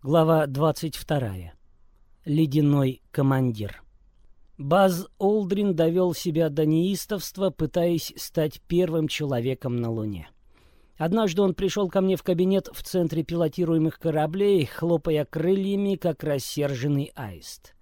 Глава 22. Ледяной командир. Баз Олдрин довел себя до неистовства, пытаясь стать первым человеком на Луне. Однажды он пришел ко мне в кабинет в центре пилотируемых кораблей, хлопая крыльями, как рассерженный аист.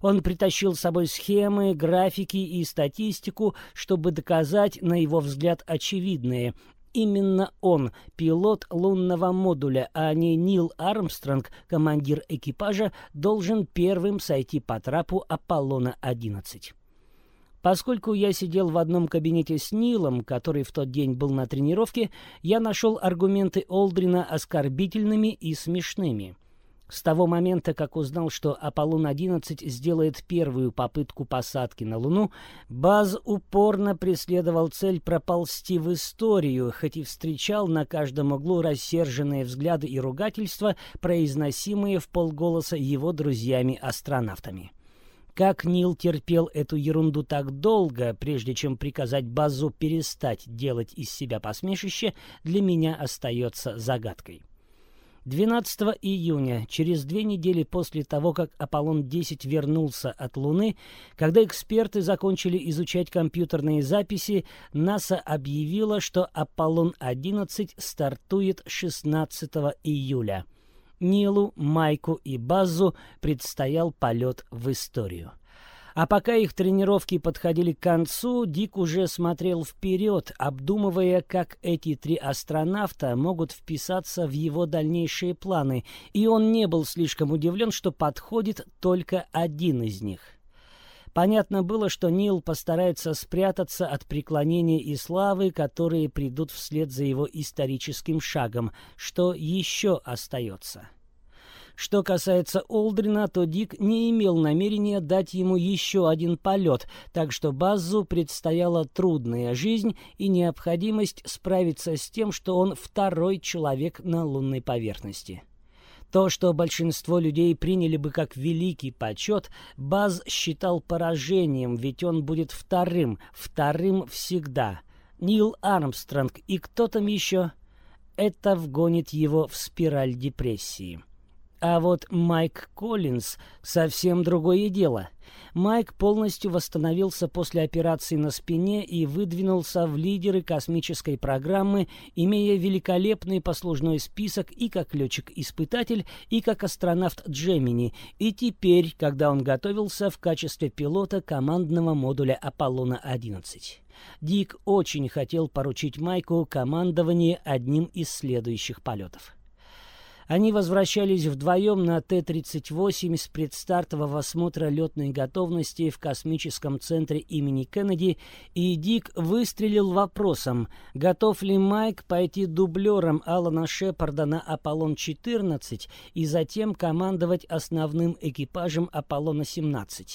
Он притащил с собой схемы, графики и статистику, чтобы доказать, на его взгляд, очевидное. Именно он, пилот лунного модуля, а не Нил Армстронг, командир экипажа, должен первым сойти по трапу Аполлона-11. Поскольку я сидел в одном кабинете с Нилом, который в тот день был на тренировке, я нашел аргументы Олдрина оскорбительными и смешными. С того момента, как узнал, что Аполлон-11 сделает первую попытку посадки на Луну, Баз упорно преследовал цель проползти в историю, хоть и встречал на каждом углу рассерженные взгляды и ругательства, произносимые в полголоса его друзьями-астронавтами. Как Нил терпел эту ерунду так долго, прежде чем приказать Базу перестать делать из себя посмешище, для меня остается загадкой. 12 июня, через две недели после того, как Аполлон-10 вернулся от Луны, когда эксперты закончили изучать компьютерные записи, НАСА объявила, что Аполлон-11 стартует 16 июля. Нилу, Майку и Базу предстоял полет в историю. А пока их тренировки подходили к концу, Дик уже смотрел вперед, обдумывая, как эти три астронавта могут вписаться в его дальнейшие планы, и он не был слишком удивлен, что подходит только один из них. Понятно было, что Нил постарается спрятаться от преклонения и славы, которые придут вслед за его историческим шагом, что еще остается. Что касается Олдрина, то Дик не имел намерения дать ему еще один полет, так что Баззу предстояла трудная жизнь и необходимость справиться с тем, что он второй человек на лунной поверхности. То, что большинство людей приняли бы как великий почет, Баз считал поражением, ведь он будет вторым, вторым всегда. Нил Армстронг и кто там еще? Это вгонит его в спираль депрессии. А вот Майк Коллинз — совсем другое дело. Майк полностью восстановился после операции на спине и выдвинулся в лидеры космической программы, имея великолепный послужной список и как летчик-испытатель, и как астронавт Джемини, и теперь, когда он готовился в качестве пилота командного модуля Аполлона-11. Дик очень хотел поручить Майку командование одним из следующих полетов. Они возвращались вдвоем на Т-38 с предстартового осмотра летной готовности в космическом центре имени Кеннеди, и Дик выстрелил вопросом, готов ли Майк пойти дублером Алана Шепарда на Аполлон-14 и затем командовать основным экипажем Аполлона-17.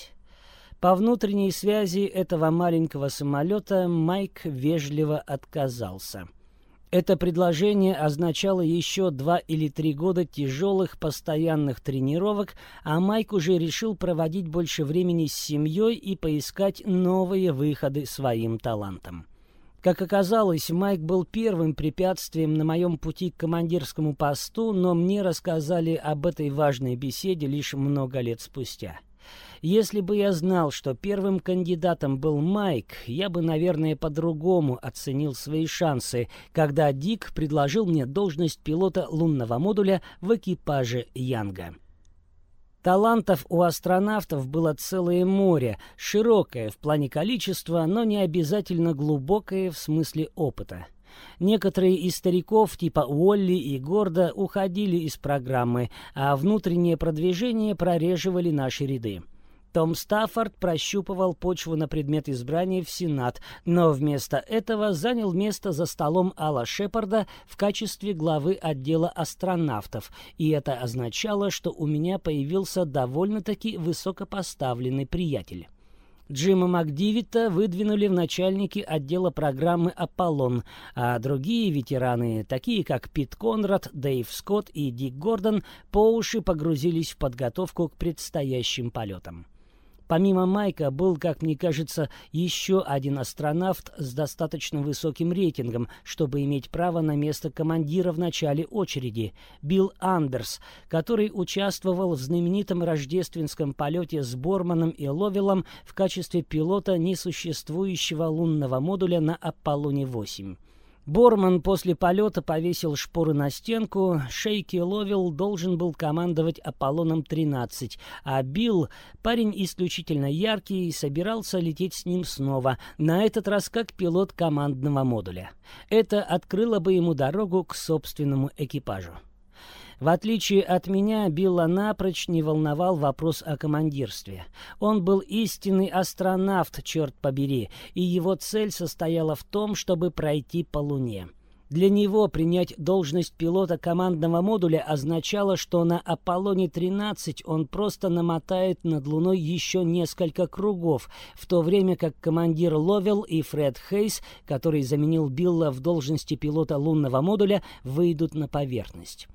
По внутренней связи этого маленького самолета Майк вежливо отказался. Это предложение означало еще два или три года тяжелых постоянных тренировок, а Майк уже решил проводить больше времени с семьей и поискать новые выходы своим талантам. Как оказалось, Майк был первым препятствием на моем пути к командирскому посту, но мне рассказали об этой важной беседе лишь много лет спустя. Если бы я знал, что первым кандидатом был Майк, я бы, наверное, по-другому оценил свои шансы, когда Дик предложил мне должность пилота лунного модуля в экипаже Янга. Талантов у астронавтов было целое море, широкое в плане количества, но не обязательно глубокое в смысле опыта. Некоторые из стариков типа Уолли и Горда уходили из программы, а внутреннее продвижение прореживали наши ряды. Том Стаффорд прощупывал почву на предмет избрания в Сенат, но вместо этого занял место за столом Алла Шепарда в качестве главы отдела астронавтов, и это означало, что у меня появился довольно-таки высокопоставленный приятель. Джима Макдивита выдвинули в начальники отдела программы «Аполлон», а другие ветераны, такие как Пит Конрад, Дэйв Скотт и Дик Гордон, по уши погрузились в подготовку к предстоящим полетам. Помимо Майка был, как мне кажется, еще один астронавт с достаточно высоким рейтингом, чтобы иметь право на место командира в начале очереди – Билл Андерс, который участвовал в знаменитом рождественском полете с Борманом и Ловелом в качестве пилота несуществующего лунного модуля на Аполлоне-8. Борман после полета повесил шпоры на стенку, Шейки Ловил должен был командовать Аполлоном-13, а Билл, парень исключительно яркий, собирался лететь с ним снова, на этот раз как пилот командного модуля. Это открыло бы ему дорогу к собственному экипажу. В отличие от меня, Билла напрочь не волновал вопрос о командирстве. Он был истинный астронавт, черт побери, и его цель состояла в том, чтобы пройти по Луне. Для него принять должность пилота командного модуля означало, что на Аполлоне-13 он просто намотает над Луной еще несколько кругов, в то время как командир Ловел и Фред Хейс, который заменил Билла в должности пилота лунного модуля, выйдут на поверхность.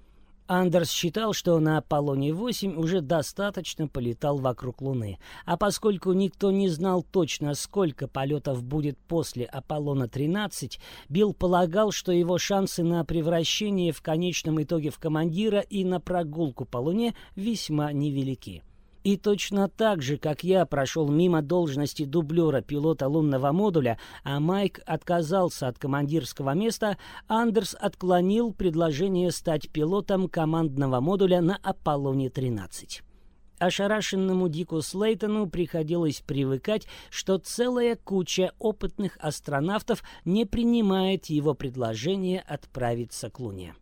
Андерс считал, что на Аполлоне-8 уже достаточно полетал вокруг Луны, а поскольку никто не знал точно, сколько полетов будет после Аполлона-13, Билл полагал, что его шансы на превращение в конечном итоге в командира и на прогулку по Луне весьма невелики. И точно так же, как я прошел мимо должности дублера пилота лунного модуля, а Майк отказался от командирского места, Андерс отклонил предложение стать пилотом командного модуля на Аполлоне-13. Ошарашенному Дику Слейтону приходилось привыкать, что целая куча опытных астронавтов не принимает его предложение отправиться к Луне.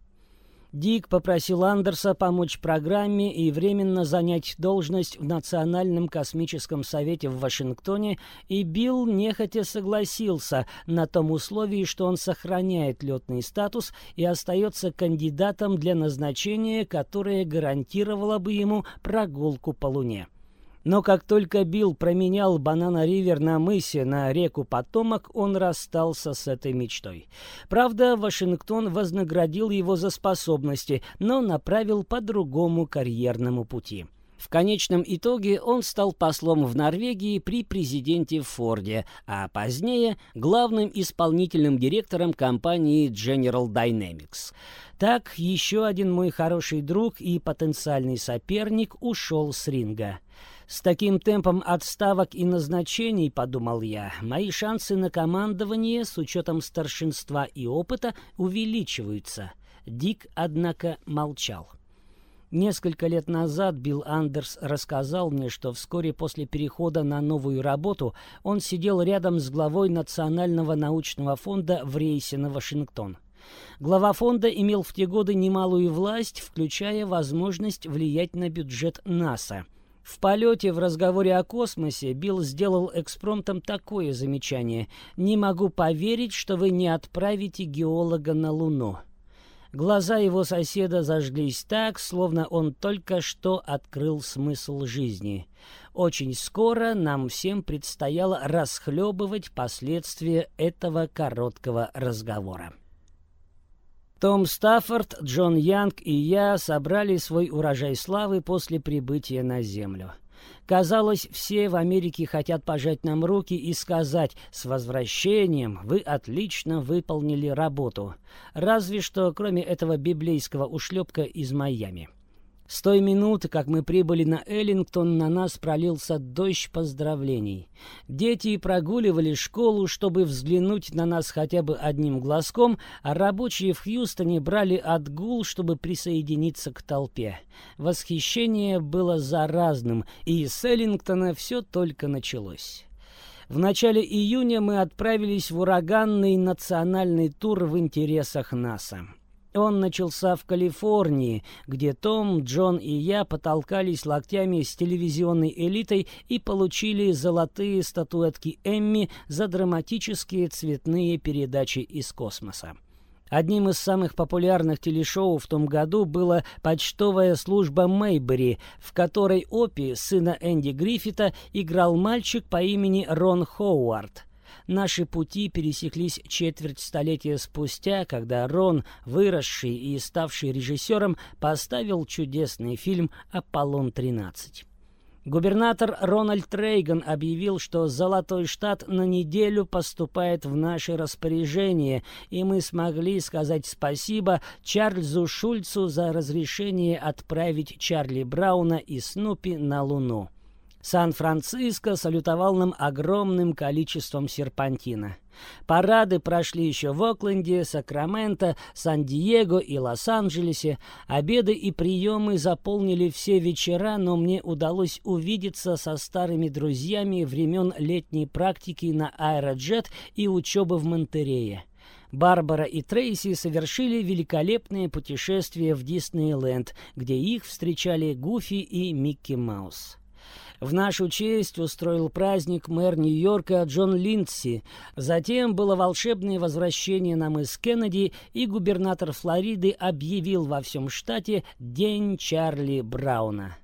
Дик попросил Андерса помочь программе и временно занять должность в Национальном космическом совете в Вашингтоне, и Билл нехотя согласился на том условии, что он сохраняет летный статус и остается кандидатом для назначения, которое гарантировало бы ему прогулку по Луне. Но как только Билл променял Банана-Ривер на мысе на реку Потомок, он расстался с этой мечтой. Правда, Вашингтон вознаградил его за способности, но направил по другому карьерному пути. В конечном итоге он стал послом в Норвегии при президенте Форде, а позднее главным исполнительным директором компании General Dynamics. Так, еще один мой хороший друг и потенциальный соперник ушел с ринга. С таким темпом отставок и назначений, подумал я, мои шансы на командование с учетом старшинства и опыта увеличиваются. Дик, однако, молчал. Несколько лет назад Билл Андерс рассказал мне, что вскоре после перехода на новую работу он сидел рядом с главой Национального научного фонда в рейсе на Вашингтон. Глава фонда имел в те годы немалую власть, включая возможность влиять на бюджет НАСА – в полете в разговоре о космосе Билл сделал экспромтом такое замечание. «Не могу поверить, что вы не отправите геолога на Луну». Глаза его соседа зажглись так, словно он только что открыл смысл жизни. Очень скоро нам всем предстояло расхлебывать последствия этого короткого разговора. Том Стаффорд, Джон Янг и я собрали свой урожай славы после прибытия на Землю. Казалось, все в Америке хотят пожать нам руки и сказать «С возвращением! Вы отлично выполнили работу!» Разве что кроме этого библейского ушлепка из Майами. С той минуты, как мы прибыли на Эллингтон, на нас пролился дождь поздравлений. Дети прогуливали школу, чтобы взглянуть на нас хотя бы одним глазком, а рабочие в Хьюстоне брали отгул, чтобы присоединиться к толпе. Восхищение было заразным, и с Эллингтона все только началось. В начале июня мы отправились в ураганный национальный тур в интересах НАСА. Он начался в Калифорнии, где Том, Джон и я потолкались локтями с телевизионной элитой и получили золотые статуэтки Эмми за драматические цветные передачи из космоса. Одним из самых популярных телешоу в том году была почтовая служба Мейбери, в которой Опи, сына Энди Гриффита, играл мальчик по имени Рон Хоуард – Наши пути пересеклись четверть столетия спустя, когда Рон, выросший и ставший режиссером, поставил чудесный фильм «Аполлон-13». Губернатор Рональд Рейган объявил, что «Золотой штат» на неделю поступает в наше распоряжение, и мы смогли сказать спасибо Чарльзу Шульцу за разрешение отправить Чарли Брауна и Снупи на Луну. Сан-Франциско салютовал нам огромным количеством серпантина. Парады прошли еще в Окленде, Сакраменто, Сан-Диего и Лос-Анджелесе. Обеды и приемы заполнили все вечера, но мне удалось увидеться со старыми друзьями времен летней практики на аэроджет и учебы в Монтерее. Барбара и Трейси совершили великолепное путешествие в Диснейленд, где их встречали Гуфи и Микки Маус. В нашу честь устроил праздник мэр Нью-Йорка Джон Линдси. Затем было волшебное возвращение на мыс Кеннеди, и губернатор Флориды объявил во всем штате День Чарли Брауна.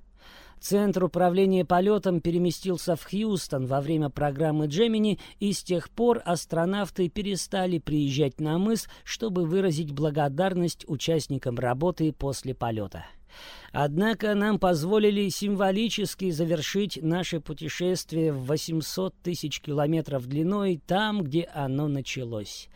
Центр управления полетом переместился в Хьюстон во время программы «Джемини», и с тех пор астронавты перестали приезжать на мыс, чтобы выразить благодарность участникам работы после полета. Однако нам позволили символически завершить наше путешествие в 800 тысяч километров длиной там, где оно началось.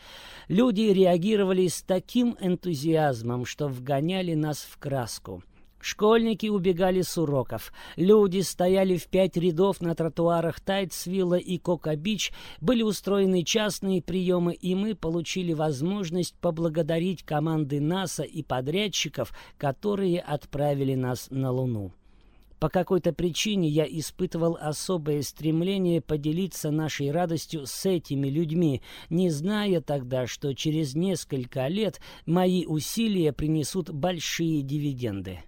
Люди реагировали с таким энтузиазмом, что вгоняли нас в краску. Школьники убегали с уроков. Люди стояли в пять рядов на тротуарах Тайтсвилла и Кока-Бич. Были устроены частные приемы, и мы получили возможность поблагодарить команды НАСА и подрядчиков, которые отправили нас на Луну. По какой-то причине я испытывал особое стремление поделиться нашей радостью с этими людьми, не зная тогда, что через несколько лет мои усилия принесут большие дивиденды.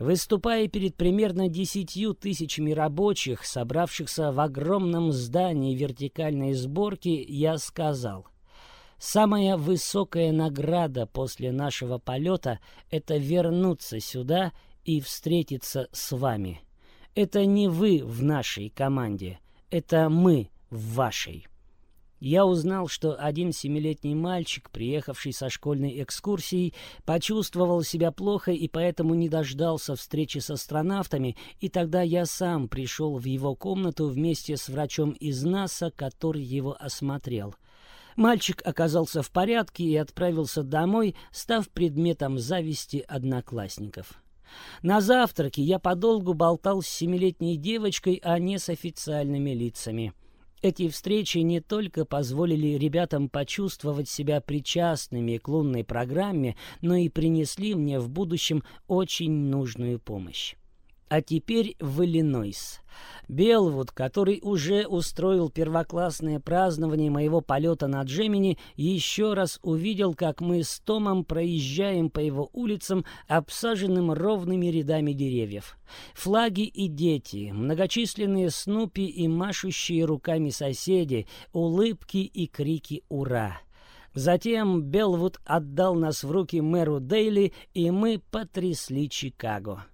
Выступая перед примерно десятью тысячами рабочих, собравшихся в огромном здании вертикальной сборки, я сказал, «Самая высокая награда после нашего полета — это вернуться сюда и встретиться с вами. Это не вы в нашей команде, это мы в вашей». Я узнал, что один семилетний мальчик, приехавший со школьной экскурсией, почувствовал себя плохо и поэтому не дождался встречи с астронавтами, и тогда я сам пришел в его комнату вместе с врачом из НАСА, который его осмотрел. Мальчик оказался в порядке и отправился домой, став предметом зависти одноклассников. На завтраке я подолгу болтал с семилетней девочкой, а не с официальными лицами. Эти встречи не только позволили ребятам почувствовать себя причастными к лунной программе, но и принесли мне в будущем очень нужную помощь. А теперь в Иллинойс. Белвуд, который уже устроил первоклассное празднование моего полета на Джемини, еще раз увидел, как мы с Томом проезжаем по его улицам, обсаженным ровными рядами деревьев. Флаги и дети, многочисленные снупи и машущие руками соседи, улыбки и крики «Ура!». Затем Белвуд отдал нас в руки мэру Дейли, и мы потрясли Чикаго.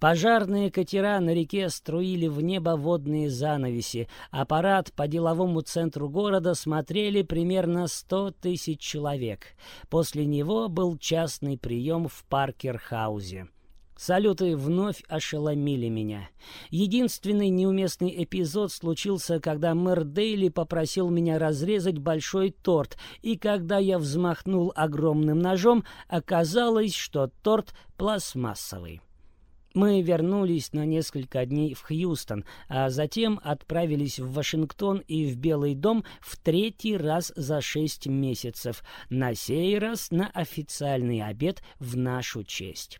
Пожарные катера на реке струили в небо водные занавеси. Аппарат по деловому центру города смотрели примерно сто тысяч человек. После него был частный прием в Паркер-хаузе. Салюты вновь ошеломили меня. Единственный неуместный эпизод случился, когда мэр Дейли попросил меня разрезать большой торт, и когда я взмахнул огромным ножом, оказалось, что торт пластмассовый. Мы вернулись на несколько дней в Хьюстон, а затем отправились в Вашингтон и в Белый дом в третий раз за шесть месяцев, на сей раз на официальный обед в нашу честь.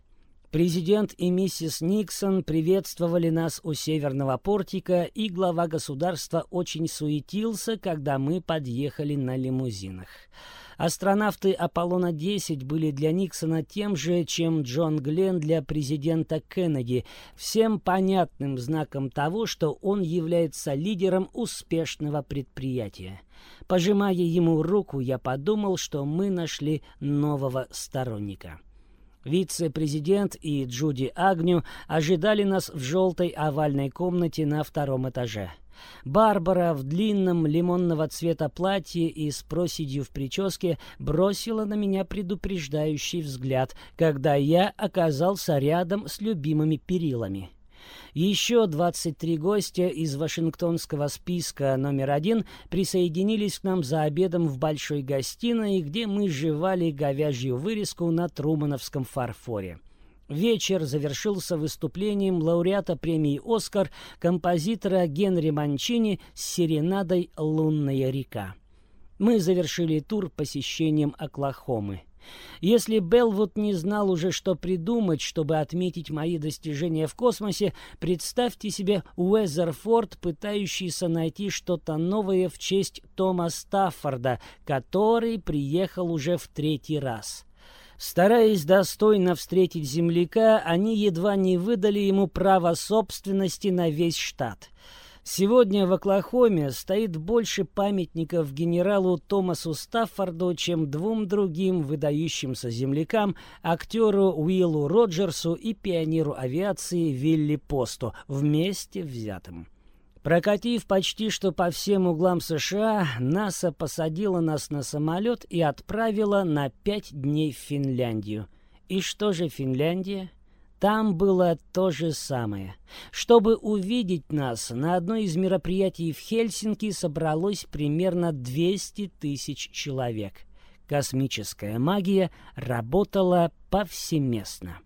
Президент и миссис Никсон приветствовали нас у северного портика, и глава государства очень суетился, когда мы подъехали на лимузинах. Астронавты Аполлона-10 были для Никсона тем же, чем Джон Гленн для президента Кеннеди, всем понятным знаком того, что он является лидером успешного предприятия. Пожимая ему руку, я подумал, что мы нашли нового сторонника. Вице-президент и Джуди Агню ожидали нас в желтой овальной комнате на втором этаже. Барбара в длинном лимонного цвета платье и с проседью в прическе бросила на меня предупреждающий взгляд, когда я оказался рядом с любимыми перилами. Еще 23 гостя из Вашингтонского списка номер один присоединились к нам за обедом в большой гостиной, где мы жевали говяжью вырезку на трумановском фарфоре. Вечер завершился выступлением лауреата премии «Оскар» композитора Генри Манчини с серенадой «Лунная река». Мы завершили тур посещением Оклахомы. Если Белвуд не знал уже, что придумать, чтобы отметить мои достижения в космосе, представьте себе Уэзерфорд, пытающийся найти что-то новое в честь Тома Стаффорда, который приехал уже в третий раз. Стараясь достойно встретить земляка, они едва не выдали ему право собственности на весь штат. Сегодня в Оклахоме стоит больше памятников генералу Томасу Стаффорду, чем двум другим выдающимся землякам, актеру Уиллу Роджерсу и пионеру авиации Вилли Посту, вместе взятым. Прокатив почти что по всем углам США, НАСА посадила нас на самолет и отправила на пять дней в Финляндию. И что же Финляндия? Там было то же самое. Чтобы увидеть нас, на одно из мероприятий в Хельсинки собралось примерно 200 тысяч человек. Космическая магия работала повсеместно.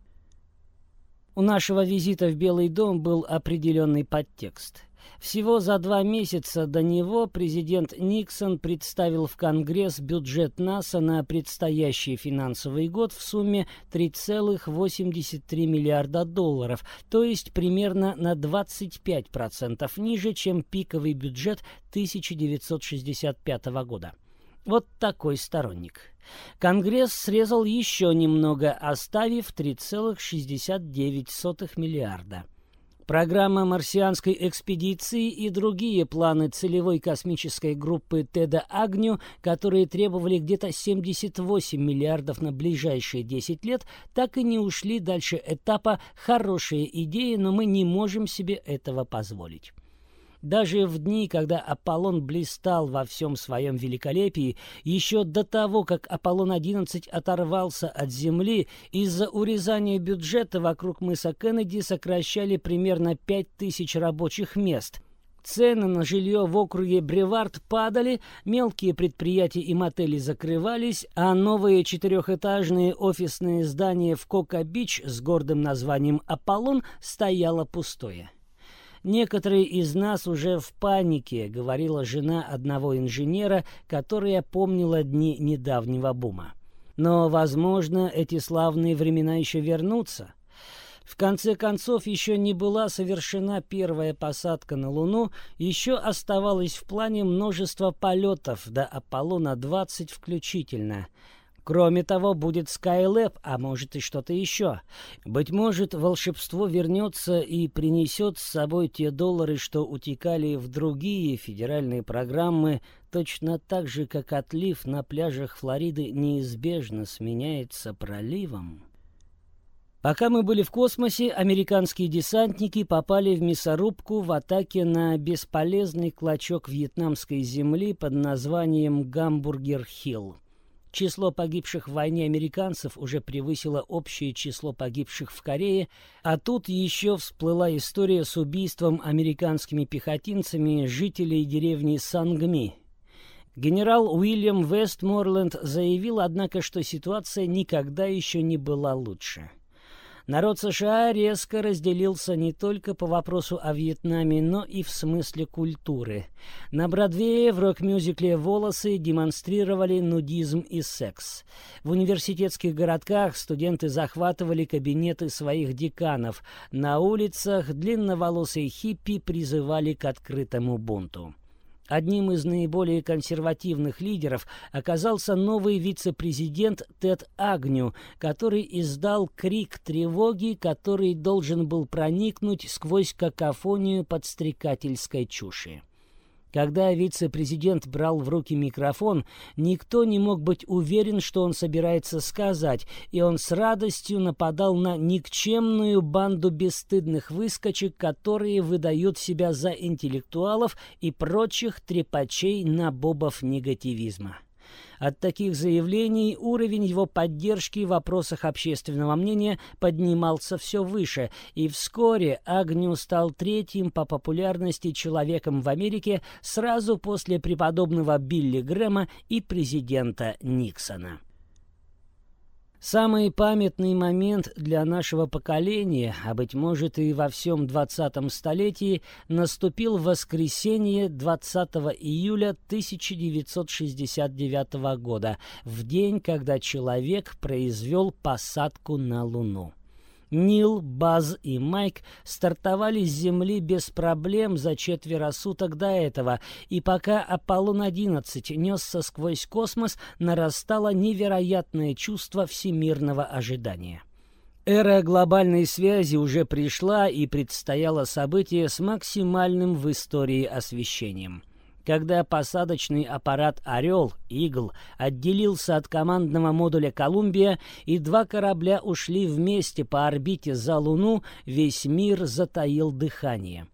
У нашего визита в Белый дом был определенный подтекст – всего за два месяца до него президент Никсон представил в Конгресс бюджет НАСА на предстоящий финансовый год в сумме 3,83 миллиарда долларов, то есть примерно на 25% ниже, чем пиковый бюджет 1965 года. Вот такой сторонник. Конгресс срезал еще немного, оставив 3,69 миллиарда. Программа марсианской экспедиции и другие планы целевой космической группы Теда Агню, которые требовали где-то 78 миллиардов на ближайшие 10 лет, так и не ушли дальше этапа «хорошие идеи, но мы не можем себе этого позволить». Даже в дни, когда Аполлон блистал во всем своем великолепии, еще до того, как Аполлон-11 оторвался от Земли, из-за урезания бюджета вокруг мыса Кеннеди сокращали примерно 5000 рабочих мест. Цены на жилье в округе Бревард падали, мелкие предприятия и мотели закрывались, а новые четырехэтажные офисные здания в Кока-Бич с гордым названием «Аполлон» стояло пустое. Некоторые из нас уже в панике, говорила жена одного инженера, которая помнила дни недавнего бума. Но, возможно, эти славные времена еще вернутся. В конце концов, еще не была совершена первая посадка на Луну, еще оставалось в плане множество полетов до Аполлона-20 включительно – Кроме того, будет Skylab, а может и что-то еще. Быть может, волшебство вернется и принесет с собой те доллары, что утекали в другие федеральные программы, точно так же, как отлив на пляжах Флориды неизбежно сменяется проливом. Пока мы были в космосе, американские десантники попали в мясорубку в атаке на бесполезный клочок вьетнамской земли под названием Гамбургер-Хилл. Число погибших в войне американцев уже превысило общее число погибших в Корее, а тут еще всплыла история с убийством американскими пехотинцами жителей деревни Сангми. Генерал Уильям Вестморленд заявил, однако, что ситуация никогда еще не была лучше. Народ США резко разделился не только по вопросу о Вьетнаме, но и в смысле культуры. На Бродвее в рок-мюзикле «Волосы» демонстрировали нудизм и секс. В университетских городках студенты захватывали кабинеты своих деканов. На улицах длинноволосые хиппи призывали к открытому бунту. Одним из наиболее консервативных лидеров оказался новый вице-президент Тед Агню, который издал крик тревоги, который должен был проникнуть сквозь какофонию подстрекательской чуши. Когда вице-президент брал в руки микрофон, никто не мог быть уверен, что он собирается сказать, и он с радостью нападал на никчемную банду бесстыдных выскочек, которые выдают себя за интеллектуалов и прочих трепачей на бобов негативизма. От таких заявлений уровень его поддержки в вопросах общественного мнения поднимался все выше, и вскоре Агню стал третьим по популярности человеком в Америке сразу после преподобного Билли Грэма и президента Никсона. Самый памятный момент для нашего поколения, а быть может и во всем 20 столетии, наступил в воскресенье 20 июля 1969 года, в день, когда человек произвел посадку на Луну. Нил, Баз и Майк стартовали с Земли без проблем за четверо суток до этого, и пока Аполлон-11 несся сквозь космос, нарастало невероятное чувство всемирного ожидания. Эра глобальной связи уже пришла и предстояло событие с максимальным в истории освещением – когда посадочный аппарат «Орел» «Игл» отделился от командного модуля «Колумбия» и два корабля ушли вместе по орбите за Луну, весь мир затаил дыхание.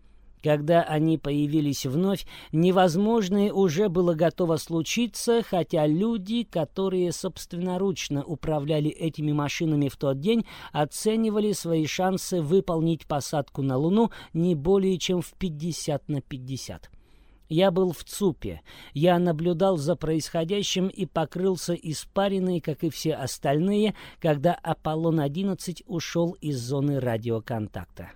Когда они появились вновь, невозможное уже было готово случиться, хотя люди, которые собственноручно управляли этими машинами в тот день, оценивали свои шансы выполнить посадку на Луну не более чем в 50 на 50. Я был в ЦУПе. Я наблюдал за происходящим и покрылся испариной, как и все остальные, когда Аполлон-11 ушел из зоны радиоконтакта.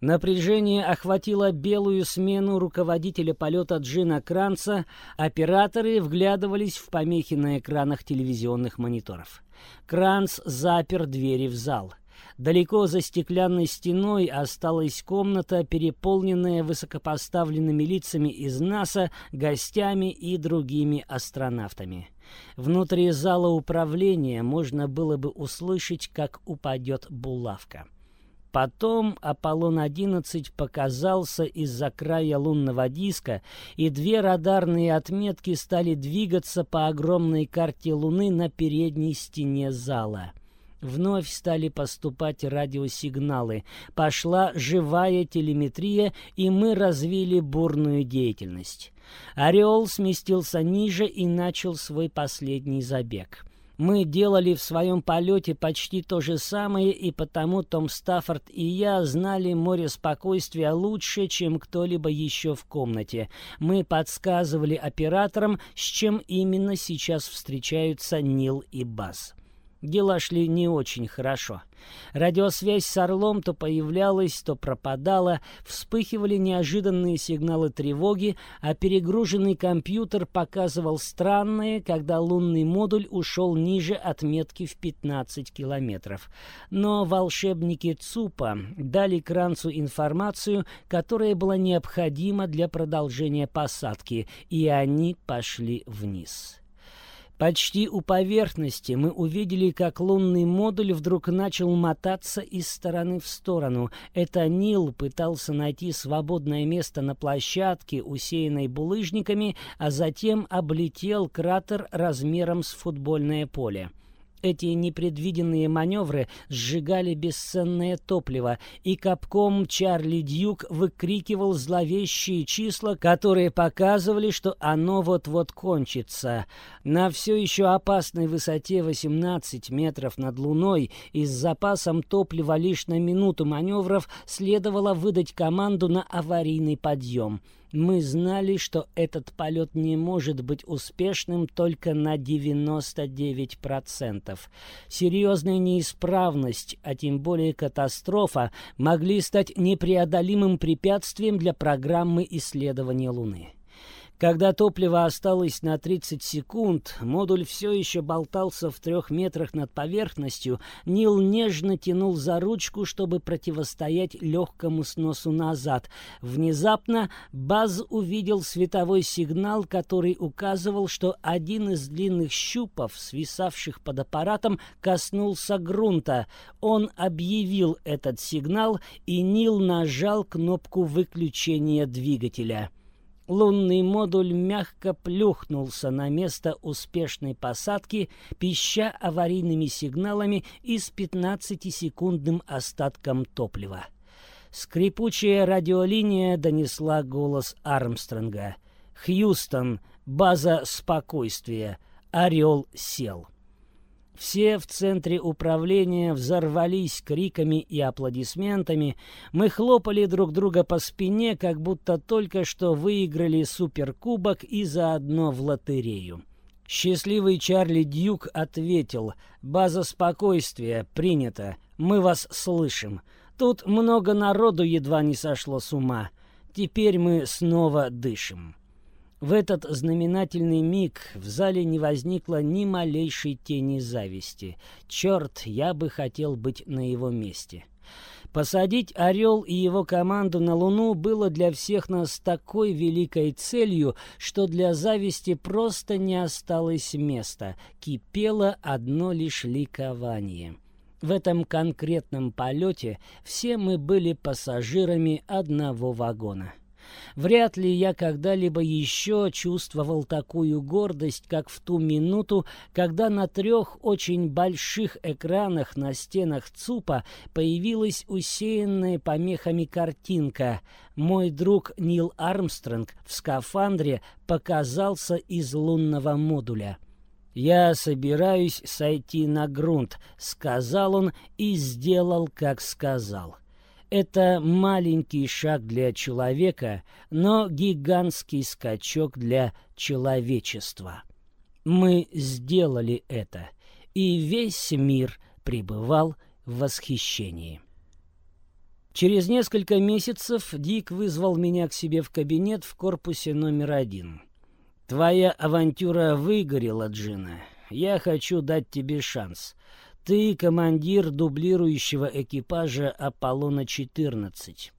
Напряжение охватило белую смену руководителя полета Джина Кранца, операторы вглядывались в помехи на экранах телевизионных мониторов. Кранц запер двери в зал. Далеко за стеклянной стеной осталась комната, переполненная высокопоставленными лицами из НАСА, гостями и другими астронавтами. Внутри зала управления можно было бы услышать, как упадет булавка. Потом Аполлон-11 показался из-за края лунного диска, и две радарные отметки стали двигаться по огромной карте Луны на передней стене зала. Вновь стали поступать радиосигналы. Пошла живая телеметрия, и мы развили бурную деятельность. Орел сместился ниже и начал свой последний забег. Мы делали в своем полете почти то же самое, и потому Том Стаффорд и я знали море спокойствия лучше, чем кто-либо еще в комнате. Мы подсказывали операторам, с чем именно сейчас встречаются Нил и Баз. Дела шли не очень хорошо. Радиосвязь с Орлом то появлялась, то пропадала, вспыхивали неожиданные сигналы тревоги, а перегруженный компьютер показывал странные, когда лунный модуль ушел ниже отметки в 15 километров. Но волшебники ЦУПа дали Кранцу информацию, которая была необходима для продолжения посадки, и они пошли вниз. Почти у поверхности мы увидели, как лунный модуль вдруг начал мотаться из стороны в сторону. Это Нил пытался найти свободное место на площадке, усеянной булыжниками, а затем облетел кратер размером с футбольное поле. Эти непредвиденные маневры сжигали бесценное топливо, и капком Чарли Дьюк выкрикивал зловещие числа, которые показывали, что оно вот-вот кончится. На все еще опасной высоте 18 метров над Луной и с запасом топлива лишь на минуту маневров следовало выдать команду на аварийный подъем — мы знали, что этот полет не может быть успешным только на 99%. Серьезная неисправность, а тем более катастрофа, могли стать непреодолимым препятствием для программы исследования Луны. Когда топливо осталось на 30 секунд, модуль все еще болтался в трех метрах над поверхностью, Нил нежно тянул за ручку, чтобы противостоять легкому сносу назад. Внезапно Баз увидел световой сигнал, который указывал, что один из длинных щупов, свисавших под аппаратом, коснулся грунта. Он объявил этот сигнал, и Нил нажал кнопку выключения двигателя. Лунный модуль мягко плюхнулся на место успешной посадки, пища аварийными сигналами и с 15-секундным остатком топлива. Скрипучая радиолиния донесла голос Армстронга. «Хьюстон, база спокойствия. Орел сел. Все в центре управления взорвались криками и аплодисментами. Мы хлопали друг друга по спине, как будто только что выиграли суперкубок и заодно в лотерею. Счастливый Чарли Дьюк ответил, «База спокойствия, принято, мы вас слышим. Тут много народу едва не сошло с ума. Теперь мы снова дышим». В этот знаменательный миг в зале не возникло ни малейшей тени зависти. Черт, я бы хотел быть на его месте. Посадить «Орел» и его команду на Луну было для всех нас такой великой целью, что для зависти просто не осталось места. Кипело одно лишь ликование. В этом конкретном полете все мы были пассажирами одного вагона. Вряд ли я когда-либо еще чувствовал такую гордость, как в ту минуту, когда на трех очень больших экранах на стенах ЦУПа появилась усеянная помехами картинка. Мой друг Нил Армстронг в скафандре показался из лунного модуля. «Я собираюсь сойти на грунт», — сказал он и сделал, как сказал. Это маленький шаг для человека, но гигантский скачок для человечества. Мы сделали это, и весь мир пребывал в восхищении. Через несколько месяцев Дик вызвал меня к себе в кабинет в корпусе номер один. «Твоя авантюра выгорела, Джина. Я хочу дать тебе шанс. Ты командир дублирующего экипажа Аполлона-14.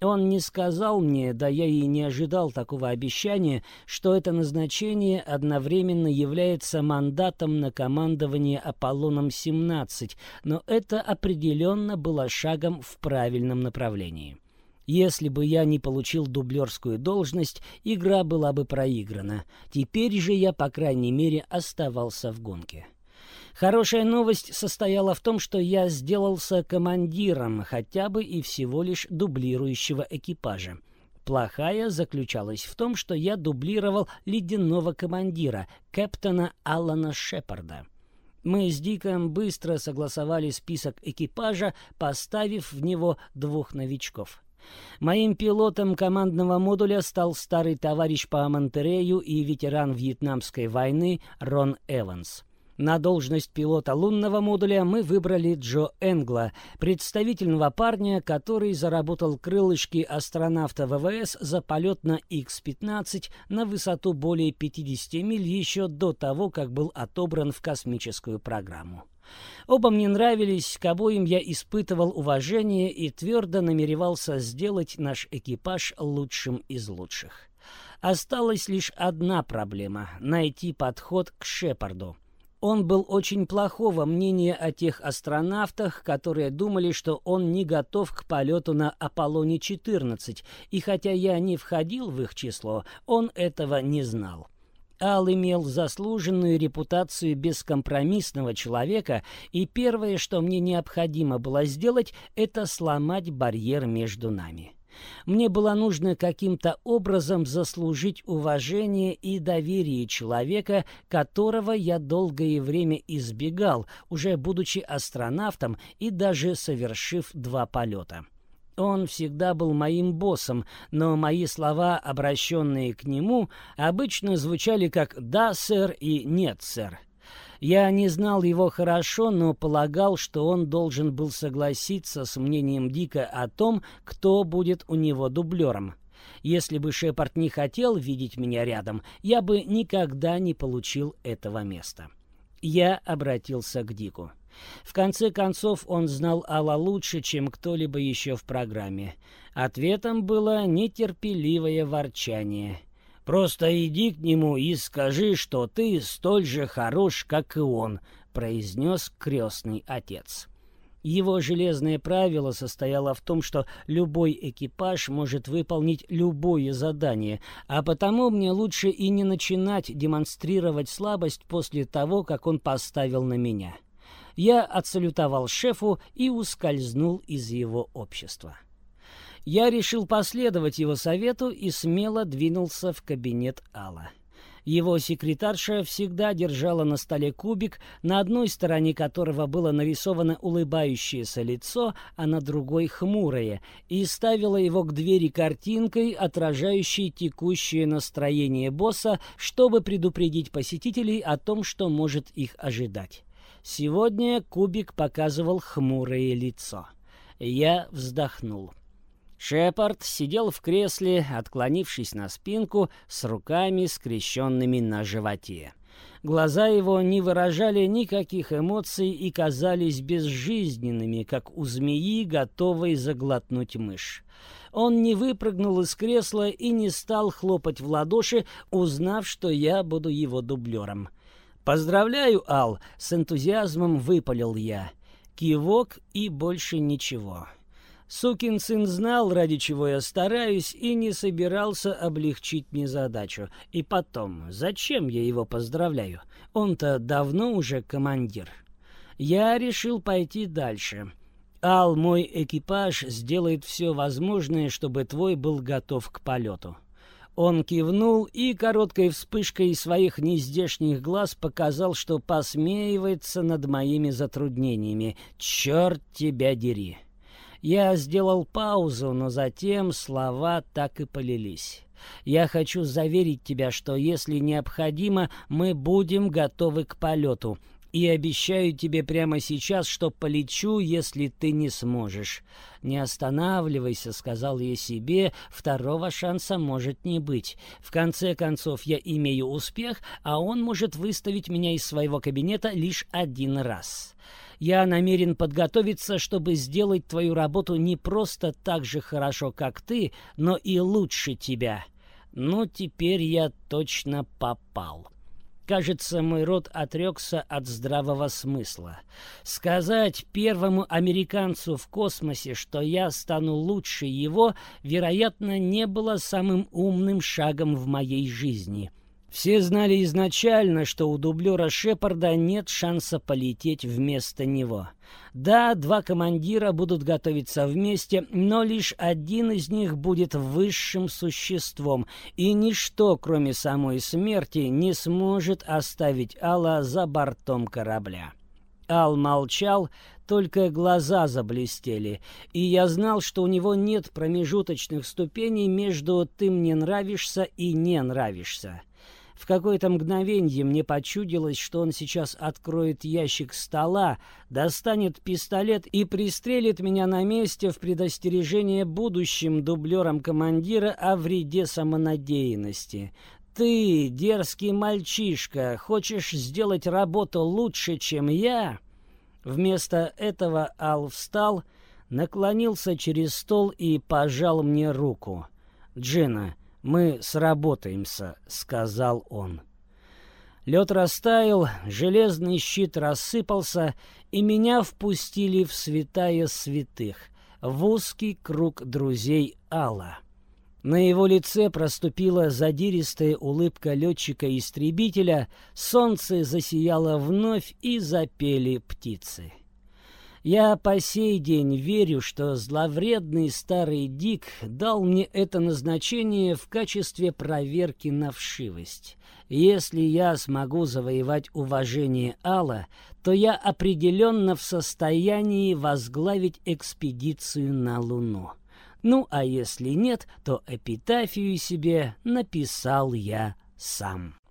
Он не сказал мне, да я и не ожидал такого обещания, что это назначение одновременно является мандатом на командование Аполлоном-17, но это определенно было шагом в правильном направлении. Если бы я не получил дублерскую должность, игра была бы проиграна. Теперь же я, по крайней мере, оставался в гонке. Хорошая новость состояла в том, что я сделался командиром хотя бы и всего лишь дублирующего экипажа. Плохая заключалась в том, что я дублировал ледяного командира, капитана Алана Шепарда. Мы с Диком быстро согласовали список экипажа, поставив в него двух новичков. Моим пилотом командного модуля стал старый товарищ по Монтерею и ветеран Вьетнамской войны Рон Эванс. На должность пилота лунного модуля мы выбрали Джо Энгла, представительного парня, который заработал крылышки астронавта ВВС за полет на X-15 на высоту более 50 миль еще до того, как был отобран в космическую программу. Оба мне нравились, к обоим я испытывал уважение и твердо намеревался сделать наш экипаж лучшим из лучших. Осталась лишь одна проблема — найти подход к Шепарду. Он был очень плохого мнения о тех астронавтах, которые думали, что он не готов к полету на Аполлоне-14, и хотя я не входил в их число, он этого не знал. Ал имел заслуженную репутацию бескомпромиссного человека, и первое, что мне необходимо было сделать, это сломать барьер между нами. Мне было нужно каким-то образом заслужить уважение и доверие человека, которого я долгое время избегал, уже будучи астронавтом и даже совершив два полета. Он всегда был моим боссом, но мои слова, обращенные к нему, обычно звучали как «да, сэр» и «нет, сэр». Я не знал его хорошо, но полагал, что он должен был согласиться с мнением Дика о том, кто будет у него дублером. Если бы Шепард не хотел видеть меня рядом, я бы никогда не получил этого места. Я обратился к Дику. В конце концов, он знал Алла лучше, чем кто-либо еще в программе. Ответом было нетерпеливое ворчание — Просто иди к нему и скажи, что ты столь же хорош, как и он», — произнес крестный отец. Его железное правило состояло в том, что любой экипаж может выполнить любое задание, а потому мне лучше и не начинать демонстрировать слабость после того, как он поставил на меня. Я отсалютовал шефу и ускользнул из его общества. Я решил последовать его совету и смело двинулся в кабинет Алла. Его секретарша всегда держала на столе кубик, на одной стороне которого было нарисовано улыбающееся лицо, а на другой — хмурое, и ставила его к двери картинкой, отражающей текущее настроение босса, чтобы предупредить посетителей о том, что может их ожидать. Сегодня кубик показывал хмурое лицо. Я вздохнул. Шепард сидел в кресле, отклонившись на спинку, с руками скрещенными на животе. Глаза его не выражали никаких эмоций и казались безжизненными, как у змеи, готовой заглотнуть мышь. Он не выпрыгнул из кресла и не стал хлопать в ладоши, узнав, что я буду его дублером. «Поздравляю, Ал!» — с энтузиазмом выпалил я. Кивок и больше ничего. Сукин сын знал, ради чего я стараюсь, и не собирался облегчить мне задачу. И потом, зачем я его поздравляю? Он-то давно уже командир. Я решил пойти дальше. Ал, мой экипаж, сделает все возможное, чтобы твой был готов к полету. Он кивнул и короткой вспышкой своих нездешних глаз показал, что посмеивается над моими затруднениями. «Черт тебя дери!» Я сделал паузу, но затем слова так и полились. Я хочу заверить тебя, что если необходимо, мы будем готовы к полету. И обещаю тебе прямо сейчас, что полечу, если ты не сможешь. Не останавливайся, сказал я себе, второго шанса может не быть. В конце концов, я имею успех, а он может выставить меня из своего кабинета лишь один раз. Я намерен подготовиться, чтобы сделать твою работу не просто так же хорошо, как ты, но и лучше тебя. Ну, теперь я точно попал. Кажется, мой род отрекся от здравого смысла. Сказать первому американцу в космосе, что я стану лучше его, вероятно, не было самым умным шагом в моей жизни — все знали изначально, что у дублера Шепарда нет шанса полететь вместо него. Да, два командира будут готовиться вместе, но лишь один из них будет высшим существом, и ничто, кроме самой смерти, не сможет оставить Алла за бортом корабля. Ал молчал, только глаза заблестели, и я знал, что у него нет промежуточных ступеней между «ты мне нравишься» и «не нравишься». В какое-то мгновенье мне почудилось, что он сейчас откроет ящик стола, достанет пистолет и пристрелит меня на месте в предостережение будущим дублерам командира о вреде самонадеянности. «Ты, дерзкий мальчишка, хочешь сделать работу лучше, чем я?» Вместо этого Ал встал, наклонился через стол и пожал мне руку. «Джина, мы сработаемся», — сказал он. Лед растаял, железный щит рассыпался, и меня впустили в святая святых, в узкий круг друзей Алла. На его лице проступила задиристая улыбка летчика-истребителя, солнце засияло вновь и запели птицы. Я по сей день верю, что зловредный старый Дик дал мне это назначение в качестве проверки на вшивость. Если я смогу завоевать уважение Алла, то я определенно в состоянии возглавить экспедицию на Луну. Ну, а если нет, то эпитафию себе написал я сам.